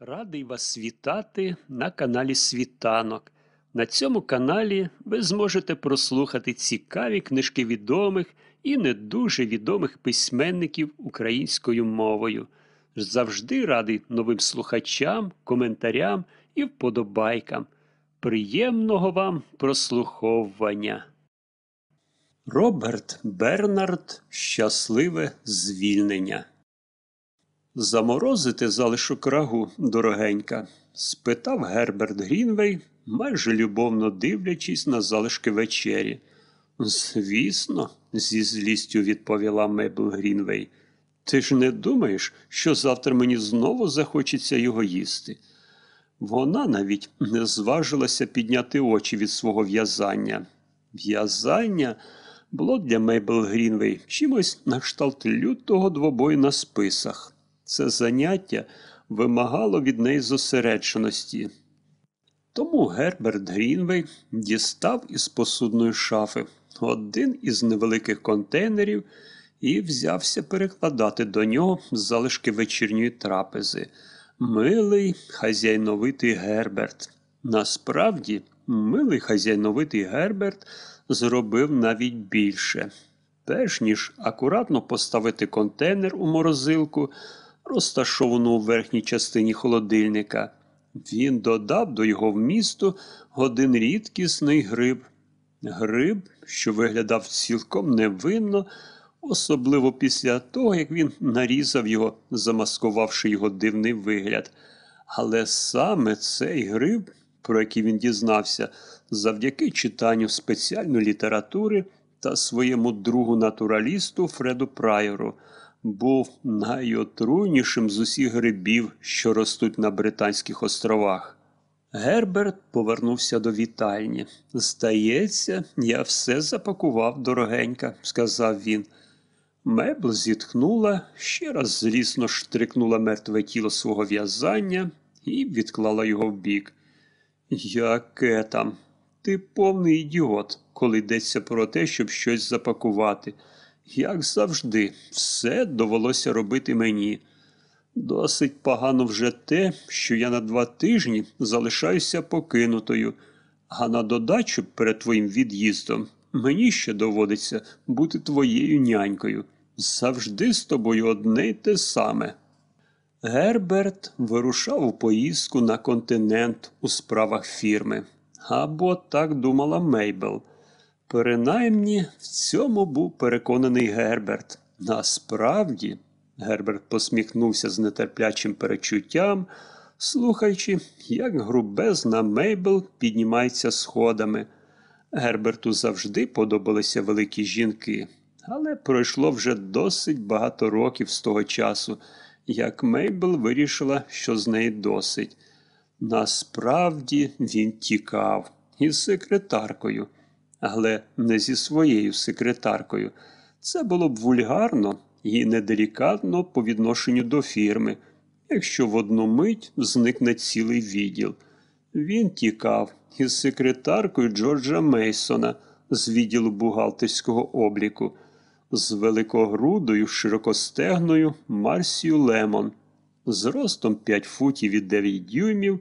Радий вас вітати на каналі Світанок. На цьому каналі ви зможете прослухати цікаві книжки відомих і не дуже відомих письменників українською мовою. Завжди радий новим слухачам, коментарям і вподобайкам. Приємного вам прослуховування. Роберт Бернард Щасливе звільнення. Заморозити залишок рагу, дорогенька? спитав Герберт Грінвей, майже любовно дивлячись на залишки вечері. Звісно, зі злістю відповіла Мейбл Грінвей. Ти ж не думаєш, що завтра мені знову захочеться його їсти? Вона навіть не зважилася підняти очі від свого в'язання. В'язання було для Мейбл Грінвей чимось на кшталт лютого двобою на списах. Це заняття вимагало від неї зосередженості. Тому Герберт Грінвей дістав із посудної шафи один із невеликих контейнерів і взявся перекладати до нього залишки вечірньої трапези. Милий хазяйновитий Герберт. Насправді, милий хазяйновитий Герберт зробив навіть більше. Перш ніж акуратно поставити контейнер у морозилку, розташовану у верхній частині холодильника. Він додав до його вмісту один рідкісний гриб. Гриб, що виглядав цілком невинно, особливо після того, як він нарізав його, замаскувавши його дивний вигляд. Але саме цей гриб, про який він дізнався, завдяки читанню спеціальної літератури та своєму другу натуралісту Фреду Прайору, був найотруйнішим з усіх грибів, що ростуть на Британських островах. Герберт повернувся до вітальні. Здається, я все запакував дорогенька, сказав він. Мебл зітхнула, ще раз злісно штрикнула мертве тіло свого в'язання і відклала його вбік. Яке там? Ти повний ідіот, коли йдеться про те, щоб щось запакувати. Як завжди, все довелося робити мені. Досить погано вже те, що я на два тижні залишаюся покинутою, а на додачу перед твоїм від'їздом мені ще доводиться бути твоєю нянькою. Завжди з тобою одне й те саме. Герберт вирушав у поїздку на континент у справах фірми. Або так думала Мейбл. Принаймні в цьому був переконаний Герберт. Насправді, Герберт посміхнувся з нетерплячим перечуттям, слухаючи, як грубезна Мейбл піднімається сходами. Герберту завжди подобалися великі жінки, але пройшло вже досить багато років з того часу, як Мейбл вирішила, що з неї досить. Насправді він тікав із секретаркою але не зі своєю секретаркою. Це було б вульгарно і неделікатно по відношенню до фірми, якщо в одну мить зникне цілий відділ. Він тікав із секретаркою Джорджа Мейсона з відділу бухгалтерського обліку, з великогрудою, широкостегною Марсією Лемон, з ростом 5 футів і 9 дюймів,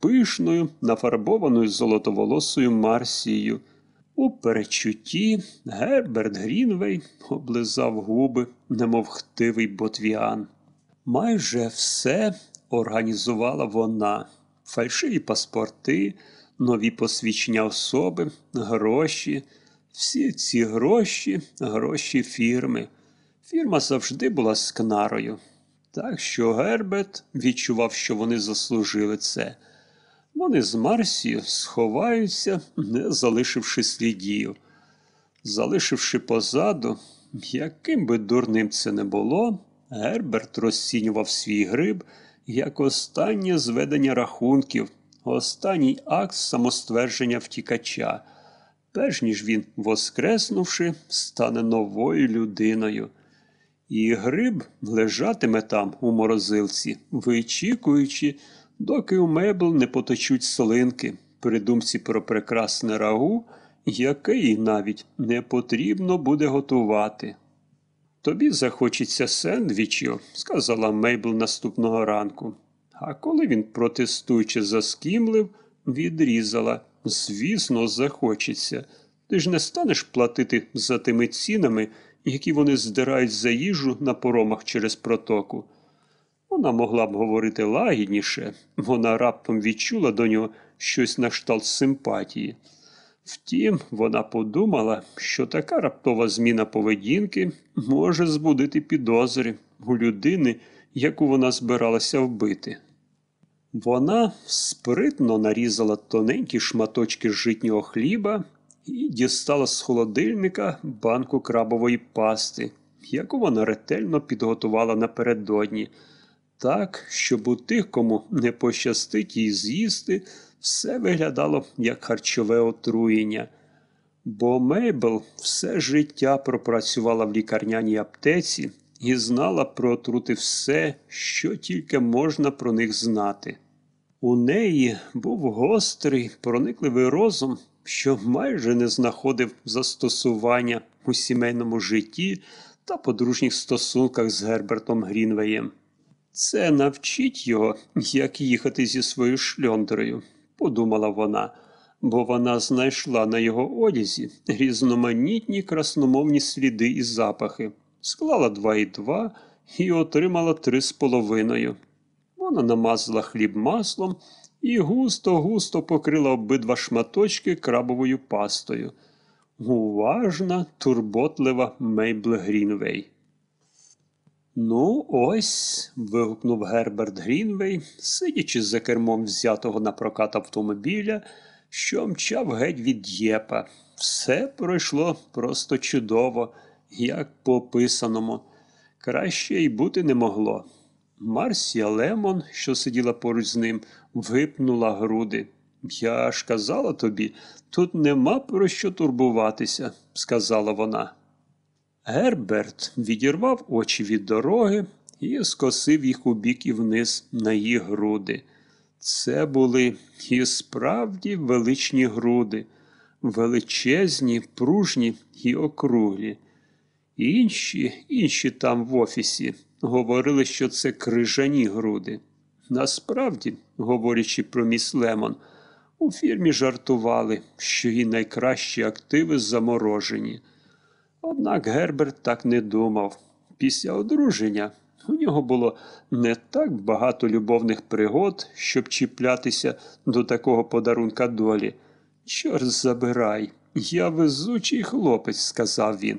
пишною, нафарбованою золотоволосою Марсією. У перечутті Герберт Грінвей облизав губи, немов хтивий бонвіван. Майже все організувала вона фальшиві паспорти, нові посвідчення особи, гроші. Всі ці гроші, гроші фірми. Фірма завжди була скнарою. Так що Герберт відчував, що вони заслужили це. Вони з Марсію сховаються, не залишивши слідів. Залишивши позаду, яким би дурним це не було, Герберт розцінював свій гриб як останнє зведення рахунків, останній акт самоствердження втікача, перш ніж він, воскреснувши, стане новою людиною. І гриб лежатиме там у морозилці, вичікуючи доки у мебл не поточуть солинки при думці про прекрасне рагу, яке їй навіть не потрібно буде готувати. Тобі захочеться сендвічів, сказала Мейбл наступного ранку. А коли він, протестуючи, заскімлив, відрізала. Звісно, захочеться. Ти ж не станеш платити за тими цінами, які вони здирають за їжу на поромах через протоку. Вона могла б говорити лагідніше, вона раптом відчула до нього щось на кшталт симпатії. Втім, вона подумала, що така раптова зміна поведінки може збудити підозри у людини, яку вона збиралася вбити. Вона спритно нарізала тоненькі шматочки житнього хліба і дістала з холодильника банку крабової пасти, яку вона ретельно підготувала напередодні, так, щоб у тих, кому не пощастить її з'їсти, все виглядало як харчове отруєння. Бо Мейбл все життя пропрацювала в лікарняній аптеці і знала про отрути все, що тільки можна про них знати. У неї був гострий, проникливий розум, що майже не знаходив застосування у сімейному житті та подружніх стосунках з Гербертом Грінвеєм. Це навчить його, як їхати зі своєю шльондрою, подумала вона, бо вона знайшла на його одязі різноманітні красномовні сліди і запахи, склала два і два і отримала три з половиною. Вона намазала хліб маслом і густо-густо покрила обидва шматочки крабовою пастою. Уважна, турботлива Мейбл Грінвей. Ну, ось. вигукнув Герберт Грінвей, сидячи за кермом взятого на прокат автомобіля, що мчав геть від Єпа. Все пройшло просто чудово, як по писаному. Краще й бути не могло. Марсія Лемон, що сиділа поруч з ним, випнула груди. Я ж казала тобі, тут нема про що турбуватися, сказала вона. Герберт відірвав очі від дороги і скосив їх у бік і вниз на її груди. Це були і справді величні груди, величезні, пружні і округлі. Інші, інші там в офісі говорили, що це крижані груди. Насправді, говорячи про міс Лемон, у фірмі жартували, що її найкращі активи заморожені. Однак Герберт так не думав. Після одруження у нього було не так багато любовних пригод, щоб чіплятися до такого подарунка долі. Чорт забирай, я везучий хлопець, сказав він.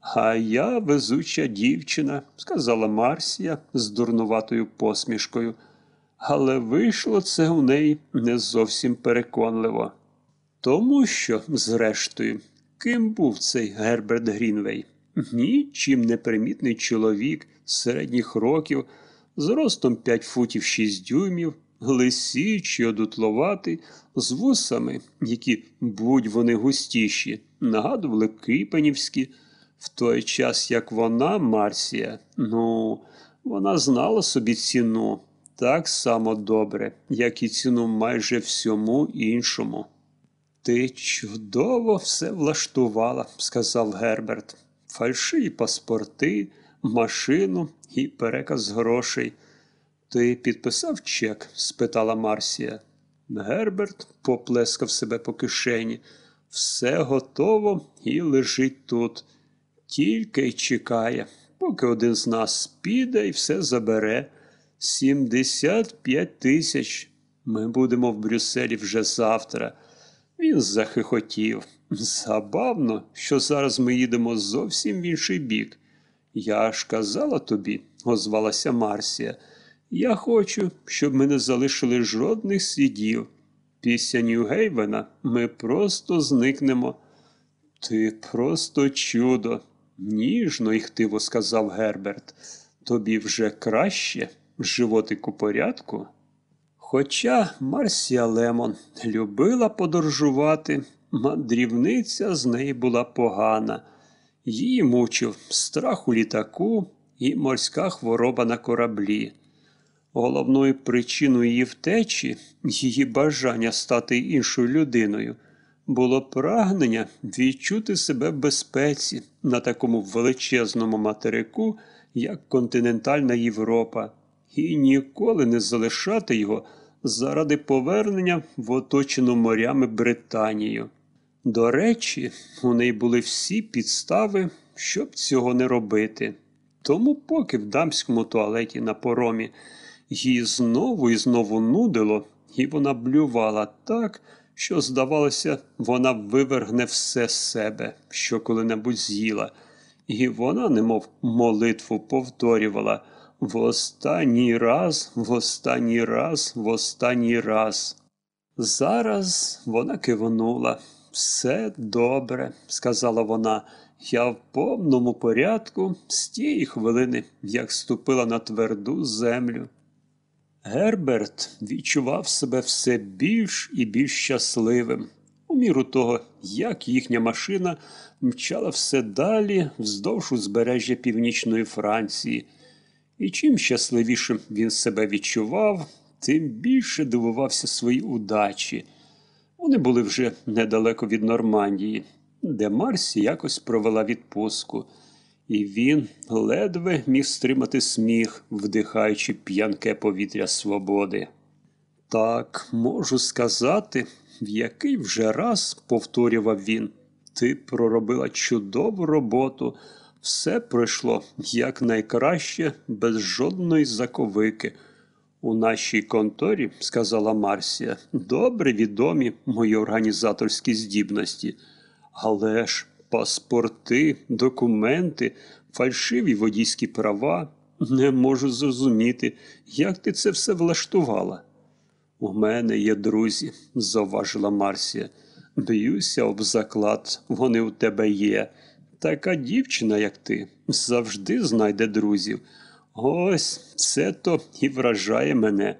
А я везуча дівчина, сказала Марсія з дурнуватою посмішкою. Але вийшло це у неї не зовсім переконливо. Тому що, зрештою, ким був цей Герберт Грінвей? Нічим непримітний чоловік середніх років, з ростом 5 футів 6 дюймів, лисічий, одутловатий, з вусами, які, будь вони густіші, нагадували кипенівські. В той час, як вона, Марсія, ну, вона знала собі ціну так само добре, як і ціну майже всьому іншому. Ти чудово все влаштувала, сказав Герберт. Фальшиві паспорти, машину і переказ грошей. Ти підписав чек? спитала Марсія. Герберт поплескав себе по кишені. Все готово і лежить тут. Тільки й чекає, поки один з нас піде і все забере. Сімдесят п'ять тисяч. Ми будемо в Брюсселі вже завтра. Він захихотів. Забавно, що зараз ми їдемо зовсім в інший бік. Я ж казала тобі, озвалася Марсія. Я хочу, щоб ми не залишили жодних слідів. Після Нью-Гейвена ми просто зникнемо. Ти просто чудо, ніжно і хтиво сказав Герберт. Тобі вже краще, животик у порядку. Хоча Марсія Лемон любила подорожувати, мандрівниця з неї була погана. Її мучив страх у літаку і морська хвороба на кораблі. Головною причиною її втечі, її бажання стати іншою людиною, було прагнення відчути себе в безпеці на такому величезному материку, як континентальна Європа, і ніколи не залишати його заради повернення в оточену морями Британію. До речі, у неї були всі підстави, щоб цього не робити. Тому, поки в дамському туалеті на поромі її знову і знову нудило, і вона блювала так, що, здавалося, вона вивергне все з себе, що коли-небудь з'їла, і вона, немов молитву, повторювала в останній раз, в останній раз, в останній раз. Зараз вона кивнула. Все добре, сказала вона. Я в повному порядку з тієї хвилини, як ступила на тверду землю. Герберт відчував себе все більш і більш щасливим, у міру того, як їхня машина мчала все далі вздовж узбережжя північної Франції. І чим щасливішим він себе відчував, тим більше дивувався своїй удачі. Вони були вже недалеко від Нормандії, де Марсі якось провела відпустку, і він ледве міг стримати сміх, вдихаючи п'янке повітря свободи. Так, можу сказати, в який вже раз, повторював він, ти проробила чудову роботу, все пройшло якнайкраще, без жодної заковики. У нашій конторі, сказала Марсія, добре відомі мої організаторські здібності. Але ж паспорти, документи, фальшиві водійські права не можу зрозуміти, як ти це все влаштувала. У мене є друзі, зауважила Марсія. Б'юся об заклад, вони у тебе є. Така дівчина, як ти, завжди знайде друзів. Ось це то і вражає мене.